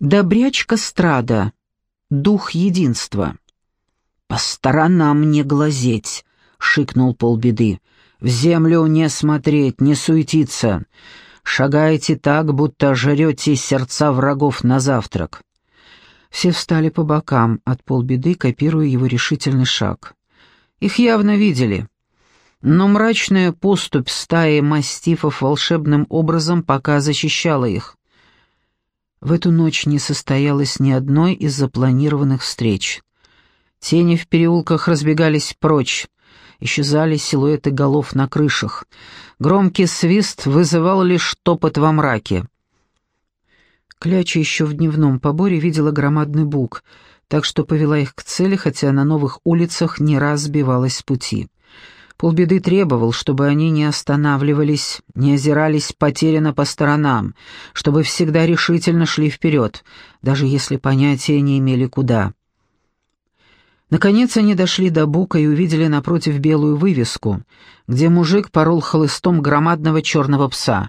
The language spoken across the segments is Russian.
Добрячка Страда. Дух единства. «По сторонам не глазеть», — шикнул полбеды. «В землю не смотреть, не суетиться. Шагайте так, будто жрете сердца врагов на завтрак». Все встали по бокам от полбеды, копируя его решительный шаг. Их явно видели. Но мрачная поступь стаи мастифов волшебным образом пока защищала их. В эту ночь не состоялось ни одной из запланированных встреч. Тени в переулках разбегались прочь, исчезали силуэты голов на крышах. Громкий свист вызывал лишь топот во мраке. Кляча еще в дневном поборе видела громадный бук, так что повела их к цели, хотя на новых улицах не раз сбивалась с пути. Полбеды требовал, чтобы они не останавливались, не озирались потеряно по сторонам, чтобы всегда решительно шли вперед, даже если понятия не имели куда. Наконец они дошли до бука и увидели напротив белую вывеску, где мужик порол хлыстом громадного черного пса.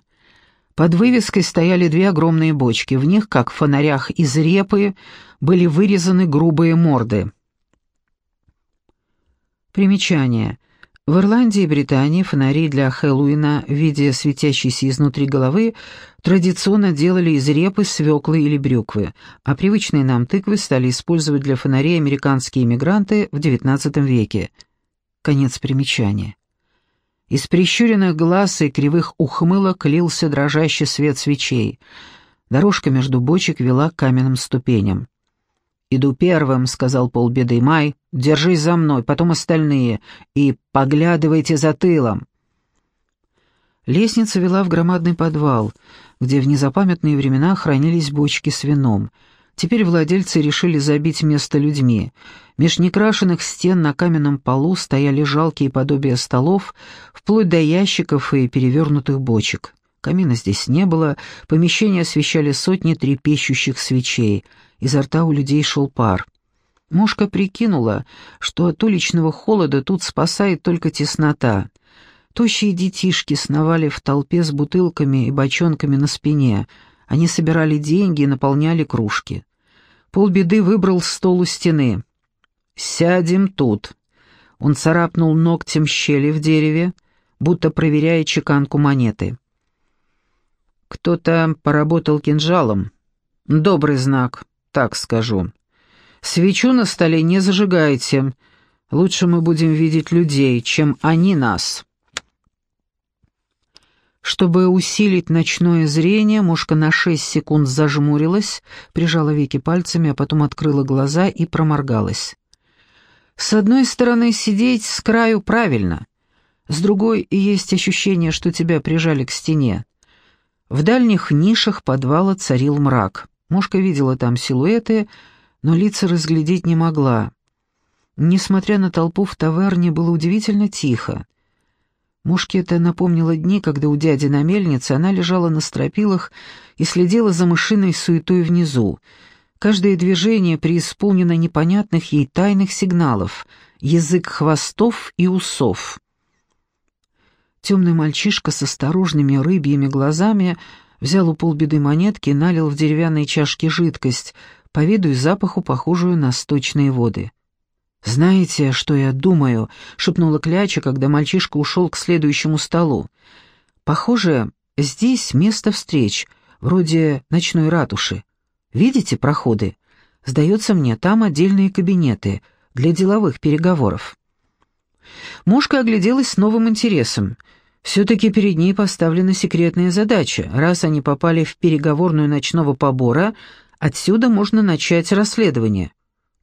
Под вывеской стояли две огромные бочки, в них, как в фонарях из репы, были вырезаны грубые морды. Примечание. В Ирландии и Британии фонари для Хэллоуина в виде светящейся изнутри головы традиционно делали из репы, свеклы или брюквы, а привычные нам тыквы стали использовать для фонарей американские иммигранты в XIX веке. Конец примечания. Из прищуренных глаз и кривых ухмылок лился дрожащий свет свечей. Дорожка между бочек вела к каменным ступеням. «Иду первым», — сказал полбеды Май. «Держись за мной, потом остальные, и поглядывайте за тылом». Лестница вела в громадный подвал, где в незапамятные времена хранились бочки с вином. Теперь владельцы решили забить место людьми. Меж некрашенных стен на каменном полу стояли жалкие подобия столов, вплоть до ящиков и перевернутых бочек. Камина здесь не было, помещение освещали сотни трепещущих свечей — изо рта у людей шел пар. Мушка прикинула, что от уличного холода тут спасает только теснота. Тощие детишки сновали в толпе с бутылками и бочонками на спине. Они собирали деньги и наполняли кружки. Полбеды выбрал стол у стены. «Сядем тут». Он царапнул ногтем щели в дереве, будто проверяя чеканку монеты. Кто-то поработал кинжалом. Добрый знак так скажу. Свечу на столе не зажигайте. Лучше мы будем видеть людей, чем они нас». Чтобы усилить ночное зрение, мушка на шесть секунд зажмурилась, прижала веки пальцами, а потом открыла глаза и проморгалась. С одной стороны, сидеть с краю правильно, с другой есть ощущение, что тебя прижали к стене. В дальних нишах подвала царил мрак. Мушка видела там силуэты, но лица разглядеть не могла. Несмотря на толпу в таверне, было удивительно тихо. Мушке это напомнило дни, когда у дяди на мельнице она лежала на стропилах и следила за мышиной суетой внизу. Каждое движение преисполнено непонятных ей тайных сигналов, язык хвостов и усов. Темный мальчишка с осторожными рыбьими глазами — взял у полбеды монетки и налил в деревянные чашки жидкость, по виду и запаху похожую на сточные воды. «Знаете, что я думаю?» — шепнула Кляча, когда мальчишка ушел к следующему столу. «Похоже, здесь место встреч, вроде ночной ратуши. Видите проходы? Сдается мне, там отдельные кабинеты для деловых переговоров». Мушка огляделась с новым интересом — все-таки перед ней поставлена секретная задача. Раз они попали в переговорную ночного побора, отсюда можно начать расследование.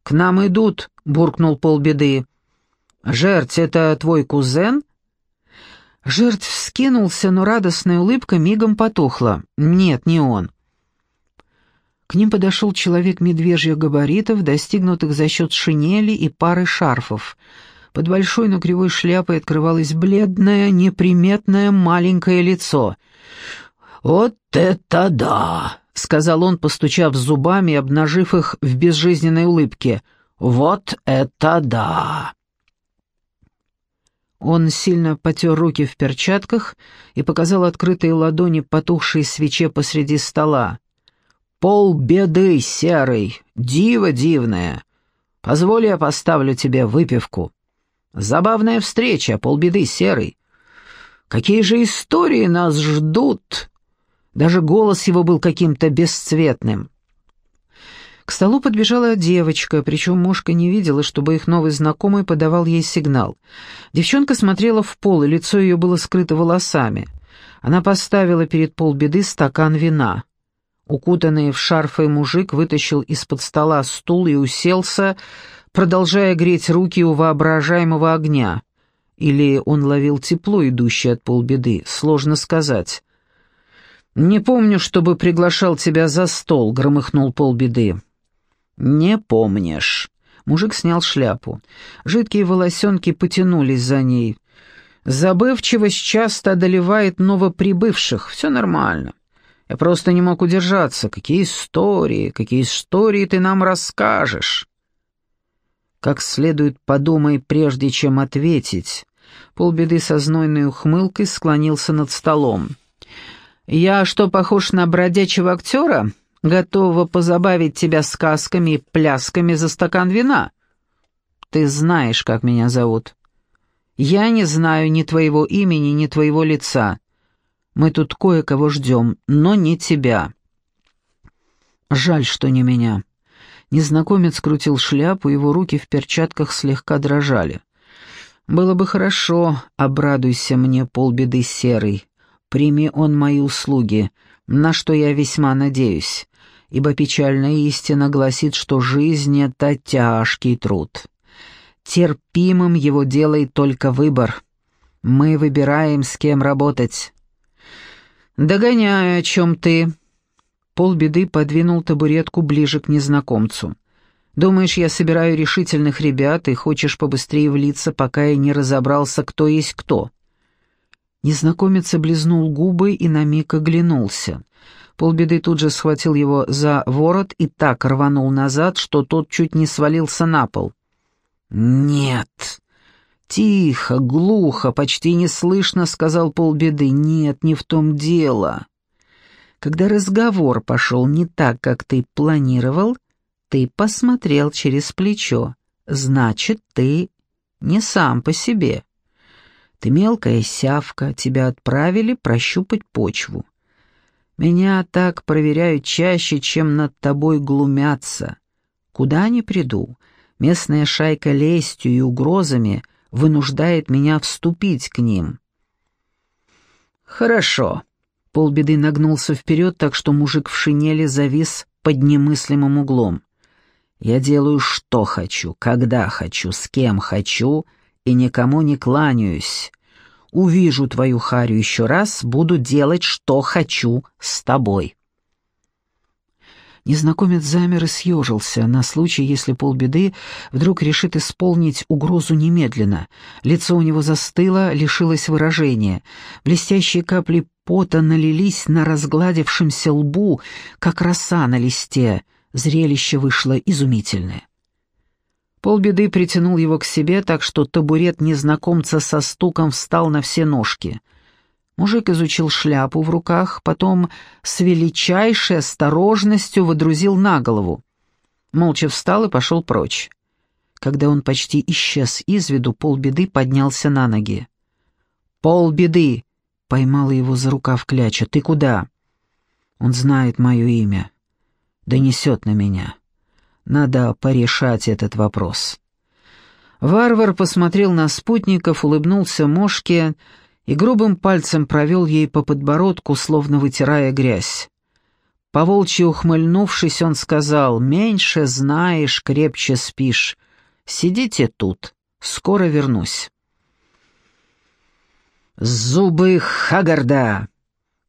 «К нам идут», — буркнул полбеды. «Жерть, это твой кузен?» Жертв вскинулся, но радостная улыбка мигом потухла. «Нет, не он». К ним подошел человек медвежьих габаритов, достигнутых за счет шинели и пары шарфов — под большой, но кривой шляпой открывалось бледное, неприметное маленькое лицо. «Вот это да!» — сказал он, постучав зубами и обнажив их в безжизненной улыбке. «Вот это да!» Он сильно потер руки в перчатках и показал открытые ладони потухшей свече посреди стола. Пол беды, серый, диво дивное. Позволь я поставлю тебе выпивку. Забавная встреча, полбеды, серый. Какие же истории нас ждут!» Даже голос его был каким-то бесцветным. К столу подбежала девочка, причем мушка не видела, чтобы их новый знакомый подавал ей сигнал. Девчонка смотрела в пол, и лицо ее было скрыто волосами. Она поставила перед полбеды стакан вина. Укутанный в шарфы мужик вытащил из-под стола стул и уселся, продолжая греть руки у воображаемого огня. Или он ловил тепло, идущее от полбеды, сложно сказать. «Не помню, чтобы приглашал тебя за стол», — громыхнул полбеды. «Не помнишь». Мужик снял шляпу. Жидкие волосенки потянулись за ней. Забывчивость часто одолевает новоприбывших. Все нормально. Я просто не мог удержаться. Какие истории, какие истории ты нам расскажешь? Как следует подумай, прежде чем ответить. Полбеды со знойной ухмылкой склонился над столом. «Я что, похож на бродячего актера?» готова позабавить тебя сказками и плясками за стакан вина. Ты знаешь, как меня зовут. Я не знаю ни твоего имени, ни твоего лица. Мы тут кое-кого ждем, но не тебя. Жаль, что не меня. Незнакомец крутил шляпу, его руки в перчатках слегка дрожали. «Было бы хорошо, обрадуйся мне, полбеды серый. Прими он мои услуги, на что я весьма надеюсь ибо печальная истина гласит, что жизнь — это тяжкий труд. Терпимым его делает только выбор. Мы выбираем, с кем работать. «Догоняю, о чем ты». Полбеды подвинул табуретку ближе к незнакомцу. «Думаешь, я собираю решительных ребят и хочешь побыстрее влиться, пока я не разобрался, кто есть кто?» Незнакомец облизнул губы и на миг оглянулся. Полбеды тут же схватил его за ворот и так рванул назад, что тот чуть не свалился на пол. «Нет!» «Тихо, глухо, почти неслышно», — сказал полбеды. «Нет, не в том дело. Когда разговор пошел не так, как ты планировал, ты посмотрел через плечо. Значит, ты не сам по себе. Ты мелкая сявка, тебя отправили прощупать почву. Меня так проверяют чаще, чем над тобой глумятся. Куда ни приду, местная шайка лестью и угрозами вынуждает меня вступить к ним. Хорошо. Полбеды нагнулся вперед, так что мужик в шинели завис под немыслимым углом. Я делаю, что хочу, когда хочу, с кем хочу, и никому не кланяюсь. Увижу твою харю еще раз, буду делать, что хочу с тобой». Незнакомец замер и съежился, на случай, если полбеды вдруг решит исполнить угрозу немедленно. Лицо у него застыло, лишилось выражения. Блестящие капли пота налились на разгладившемся лбу, как роса на листе. Зрелище вышло изумительное. Полбеды притянул его к себе, так что табурет незнакомца со стуком встал на все ножки. Мужик изучил шляпу в руках, потом с величайшей осторожностью водрузил на голову. Молча встал и пошел прочь. Когда он почти исчез из виду, полбеды поднялся на ноги. «Полбеды!» — поймала его за рукав кляча. «Ты куда?» «Он знает мое имя. Донесет на меня». Надо порешать этот вопрос. Варвар посмотрел на спутников, улыбнулся Мошке и грубым пальцем провел ей по подбородку, словно вытирая грязь. Поволчьи ухмыльнувшись, он сказал, «Меньше знаешь, крепче спишь. Сидите тут, скоро вернусь». «Зубы Хагарда!»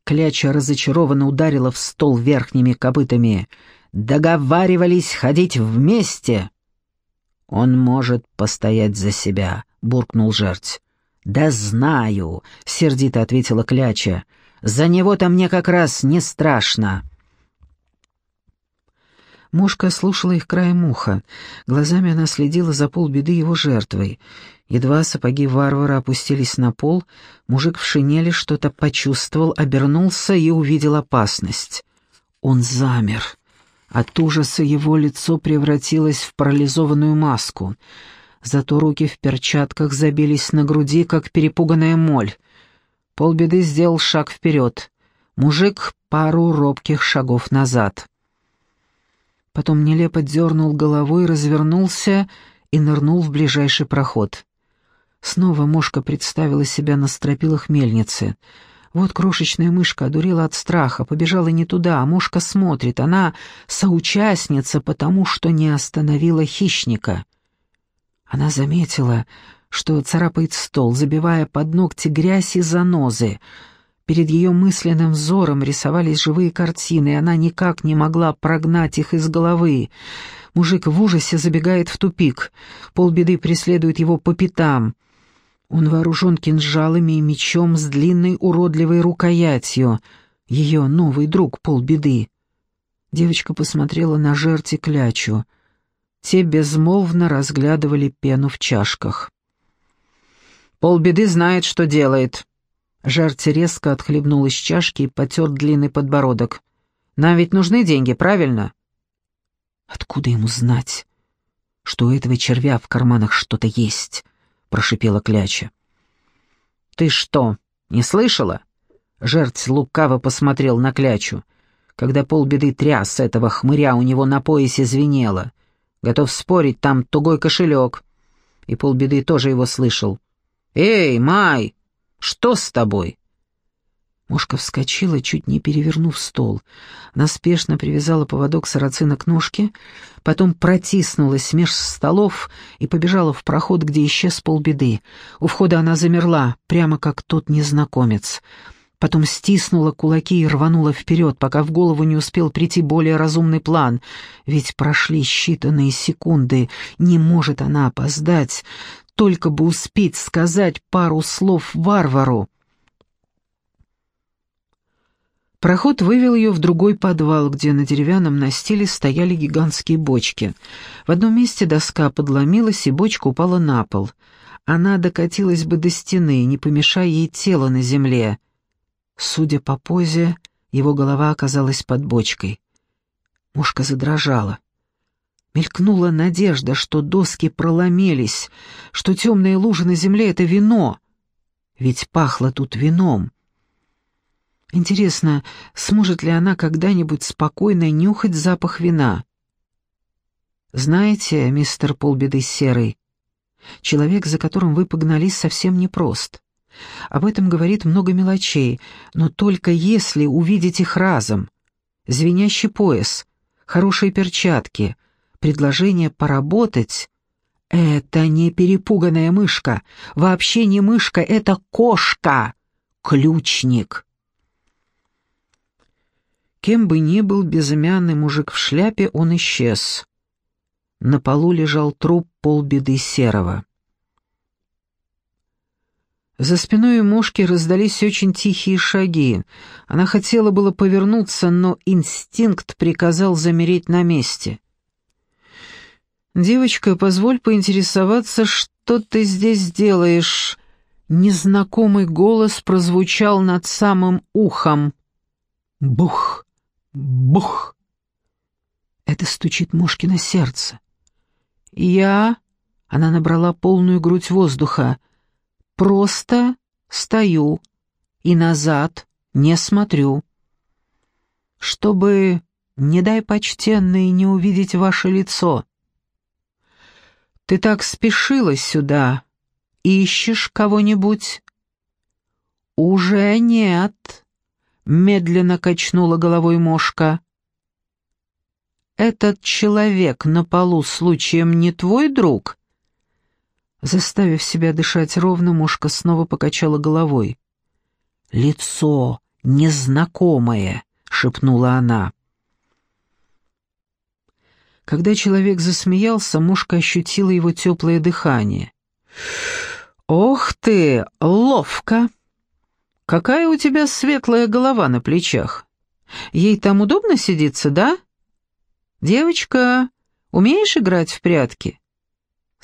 Кляча разочарованно ударила в стол верхними копытами — договаривались ходить вместе. Он может постоять за себя, буркнул жерть. Да знаю, сердито ответила Кляча. За него-то мне как раз не страшно. Мушка слушала их краем уха. Глазами она следила за полбеды его жертвой. Едва сапоги варвара опустились на пол, мужик в шинели что-то почувствовал, обернулся и увидел опасность. Он замер. От ужаса его лицо превратилось в парализованную маску. Зато руки в перчатках забились на груди, как перепуганная моль. Полбеды сделал шаг вперед. Мужик — пару робких шагов назад. Потом нелепо дернул головой, развернулся и нырнул в ближайший проход. Снова мошка представила себя на стропилах мельницы. Вот крошечная мышка одурела от страха, побежала не туда, а мошка смотрит. Она соучастница, потому что не остановила хищника. Она заметила, что царапает стол, забивая под ногти грязь и занозы. Перед ее мысленным взором рисовались живые картины, и она никак не могла прогнать их из головы. Мужик в ужасе забегает в тупик. Полбеды преследует его по пятам. Он вооружен кинжалами и мечом с длинной уродливой рукоятью. Ее новый друг полбеды. Девочка посмотрела на жерти клячу. Те безмолвно разглядывали пену в чашках. «Полбеды знает, что делает». Жерти резко отхлебнул из чашки и потер длинный подбородок. «Нам ведь нужны деньги, правильно?» «Откуда ему знать, что у этого червя в карманах что-то есть?» — прошипела Кляча. «Ты что, не слышала?» Жерть лукаво посмотрел на Клячу. Когда полбеды тряс этого хмыря, у него на поясе звенело. Готов спорить, там тугой кошелек. И полбеды тоже его слышал. «Эй, Май, что с тобой?» Мушка вскочила, чуть не перевернув стол. Она спешно привязала поводок сарацина к ножке, потом протиснулась меж столов и побежала в проход, где исчез полбеды. У входа она замерла, прямо как тот незнакомец. Потом стиснула кулаки и рванула вперед, пока в голову не успел прийти более разумный план. Ведь прошли считанные секунды, не может она опоздать, только бы успеть сказать пару слов варвару. Проход вывел ее в другой подвал, где на деревянном настиле стояли гигантские бочки. В одном месте доска подломилась, и бочка упала на пол. Она докатилась бы до стены, не помешая ей тело на земле. Судя по позе, его голова оказалась под бочкой. Мушка задрожала. Мелькнула надежда, что доски проломились, что темные лужи на земле — это вино. Ведь пахло тут вином. Интересно, сможет ли она когда-нибудь спокойно нюхать запах вина? Знаете, мистер Полбеды Серый, человек, за которым вы погнались, совсем непрост. Об этом говорит много мелочей, но только если увидеть их разом. Звенящий пояс, хорошие перчатки, предложение поработать — это не перепуганная мышка, вообще не мышка, это кошка, ключник. Кем бы ни был безымянный мужик в шляпе, он исчез. На полу лежал труп полбеды серого. За спиной мушки раздались очень тихие шаги. Она хотела было повернуться, но инстинкт приказал замереть на месте. «Девочка, позволь поинтересоваться, что ты здесь делаешь?» Незнакомый голос прозвучал над самым ухом. «Бух!» Бух! Это стучит Мошкино сердце. Я... Она набрала полную грудь воздуха. Просто стою и назад не смотрю. Чтобы, не дай почтенный, не увидеть ваше лицо. Ты так спешила сюда. Ищешь кого-нибудь? Уже нет медленно качнула головой мошка. «Этот человек на полу случаем не твой друг?» Заставив себя дышать ровно, мушка снова покачала головой. «Лицо незнакомое», — шепнула она. Когда человек засмеялся, мушка ощутила его теплое дыхание. «Ох ты, ловко!» «Какая у тебя светлая голова на плечах? Ей там удобно сидится, да? Девочка, умеешь играть в прятки?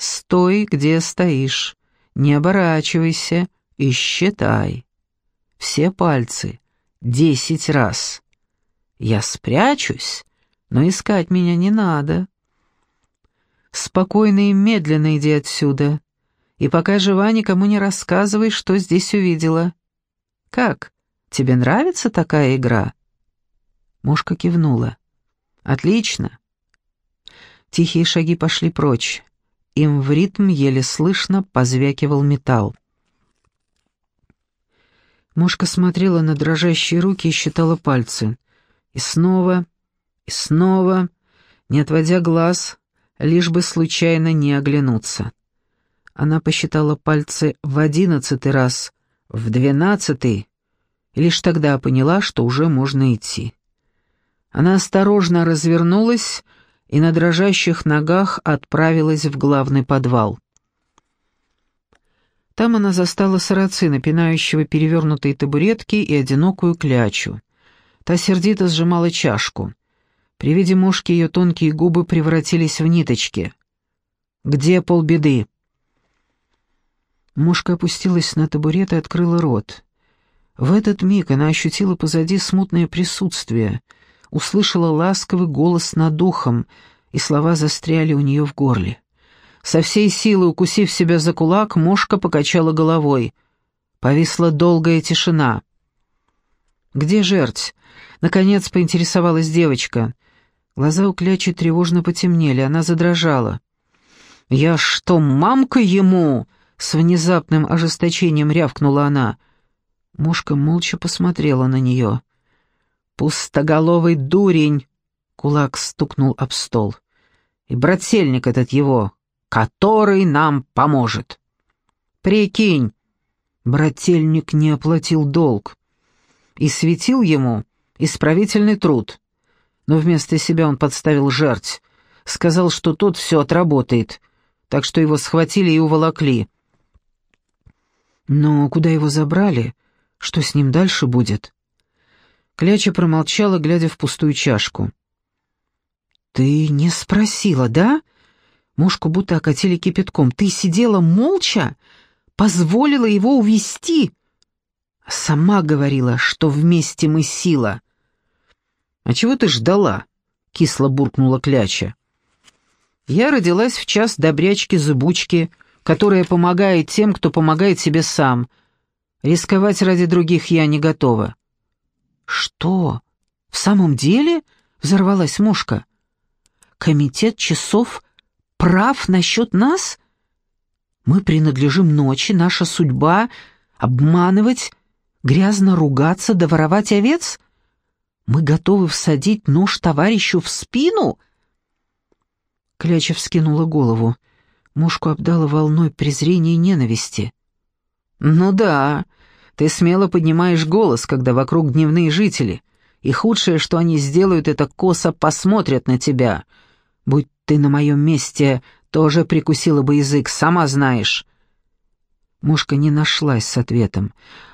Стой, где стоишь, не оборачивайся и считай. Все пальцы, десять раз. Я спрячусь, но искать меня не надо. Спокойно и медленно иди отсюда, и пока жива, никому не рассказывай, что здесь увидела. Как, тебе нравится такая игра?» Мушка кивнула. «Отлично». Тихие шаги пошли прочь. Им в ритм еле слышно позвякивал металл. Мушка смотрела на дрожащие руки и считала пальцы. И снова, и снова, не отводя глаз, лишь бы случайно не оглянуться. Она посчитала пальцы в одиннадцатый раз, в двенадцатый, и лишь тогда поняла, что уже можно идти. Она осторожно развернулась и на дрожащих ногах отправилась в главный подвал. Там она застала сарацина, пинающего перевернутые табуретки и одинокую клячу. Та сердито сжимала чашку. При виде мушки ее тонкие губы превратились в ниточки. «Где полбеды?» Мушка опустилась на табурет и открыла рот. В этот миг она ощутила позади смутное присутствие, услышала ласковый голос над духом, и слова застряли у нее в горле. Со всей силы укусив себя за кулак, мушка покачала головой. Повисла долгая тишина. «Где жерть?» — наконец поинтересовалась девочка. Глаза у клячи тревожно потемнели, она задрожала. «Я что, мамка ему?» — с внезапным ожесточением рявкнула она. Мушка молча посмотрела на нее. «Пустоголовый дурень!» — кулак стукнул об стол. «И брательник этот его, который нам поможет. Прикинь, брательник не оплатил долг и светил ему исправительный труд, но вместо себя он подставил жерть, сказал, что тот все отработает, так что его схватили и уволокли. Но куда его забрали? Что с ним дальше будет? Кляча промолчала, глядя в пустую чашку. «Ты не спросила, да?» Мушку будто окатили кипятком. «Ты сидела молча? Позволила его увести?» «Сама говорила, что вместе мы сила». «А чего ты ждала?» — кисло буркнула Кляча. «Я родилась в час добрячки-зыбучки, которая помогает тем, кто помогает себе сам. Рисковать ради других я не готова». «Что? В самом деле?» — взорвалась мушка. «Комитет часов прав насчет нас? Мы принадлежим ночи, наша судьба — обманывать, грязно ругаться да воровать овец? Мы готовы всадить нож товарищу в спину?» Кляча вскинула голову. Мушку обдала волной презрения и ненависти. «Ну да, ты смело поднимаешь голос, когда вокруг дневные жители, и худшее, что они сделают, это косо посмотрят на тебя. Будь ты на моем месте тоже прикусила бы язык, сама знаешь». Мушка не нашлась с ответом.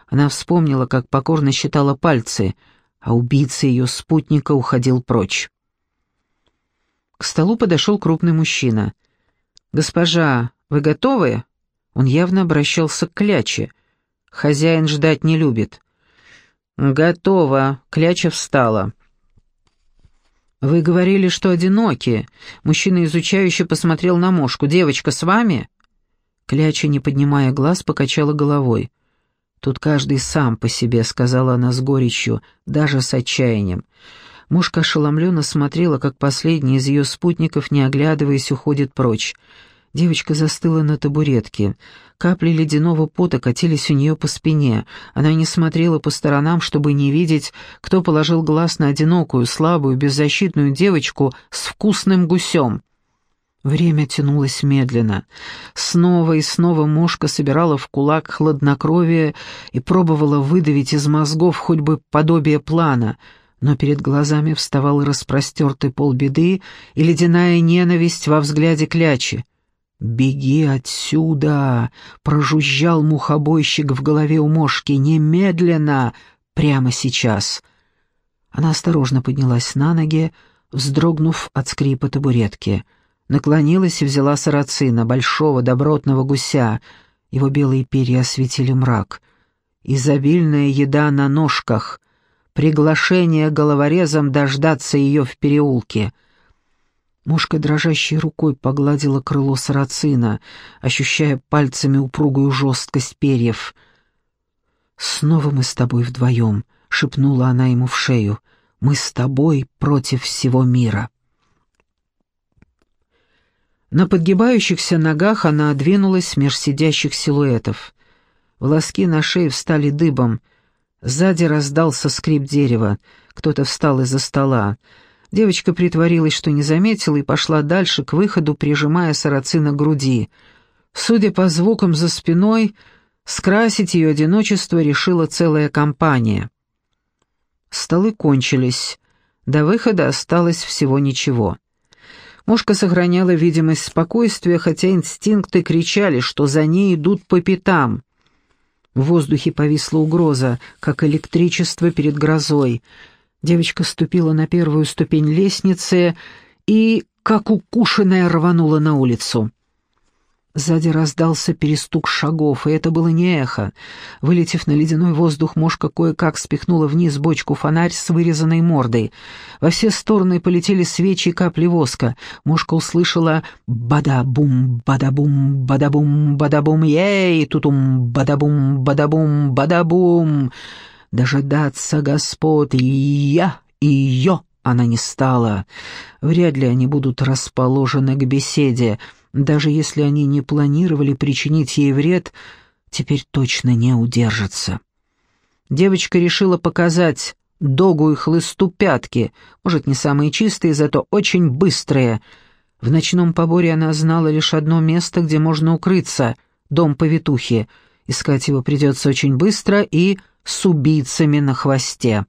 Она вспомнила, как покорно считала пальцы, а убийца ее спутника уходил прочь. К столу подошел крупный мужчина. «Госпожа, вы готовы?» Он явно обращался к Кляче. «Хозяин ждать не любит». «Готово», — Кляча встала. «Вы говорили, что одиноки». Мужчина изучающе посмотрел на мошку. «Девочка с вами?» Кляча, не поднимая глаз, покачала головой. «Тут каждый сам по себе», — сказала она с горечью, даже с отчаянием. Мушка ошеломленно смотрела, как последний из ее спутников, не оглядываясь, уходит прочь. Девочка застыла на табуретке. Капли ледяного пота катились у нее по спине. Она не смотрела по сторонам, чтобы не видеть, кто положил глаз на одинокую, слабую, беззащитную девочку с вкусным гусем. Время тянулось медленно. Снова и снова мушка собирала в кулак хладнокровие и пробовала выдавить из мозгов хоть бы подобие плана, но перед глазами вставал распростертый полбеды и ледяная ненависть во взгляде клячи. «Беги отсюда!» — прожужжал мухобойщик в голове у мошки. «Немедленно! Прямо сейчас!» Она осторожно поднялась на ноги, вздрогнув от скрипа табуретки. Наклонилась и взяла сарацина, большого добротного гуся. Его белые перья осветили мрак. Изобильная еда на ножках. приглашение головорезом дождаться ее в переулке. Мушка дрожащей рукой погладила крыло сарацина, ощущая пальцами упругую жесткость перьев. «Снова мы с тобой вдвоем», — шепнула она ему в шею. «Мы с тобой против всего мира». На подгибающихся ногах она двинулась меж сидящих силуэтов. Волоски на шее встали дыбом. Сзади раздался скрип дерева. Кто-то встал из-за стола. Девочка притворилась, что не заметила, и пошла дальше, к выходу, прижимая сарацина к груди. Судя по звукам за спиной, скрасить ее одиночество решила целая компания. Столы кончились. До выхода осталось всего ничего. Мушка сохраняла видимость спокойствия, хотя инстинкты кричали, что за ней идут по пятам. В воздухе повисла угроза, как электричество перед грозой. Девочка ступила на первую ступень лестницы и, как укушенная, рванула на улицу. Сзади раздался перестук шагов, и это было не эхо. Вылетев на ледяной воздух, мошка кое-как спихнула вниз бочку-фонарь с вырезанной мордой. Во все стороны полетели свечи и капли воска. Мошка услышала «бада-бум, бада-бум, бада-бум, бада-бум, ей, тутум, бада-бум, бада-бум, бада-бум». Дожидаться господ и я, и ее она не стала. Вряд ли они будут расположены к беседе, даже если они не планировали причинить ей вред, теперь точно не удержатся. Девочка решила показать догу и хлысту пятки, может, не самые чистые, зато очень быстрые. В ночном поборе она знала лишь одно место, где можно укрыться — дом повитухи. Искать его придется очень быстро и с убийцами на хвосте.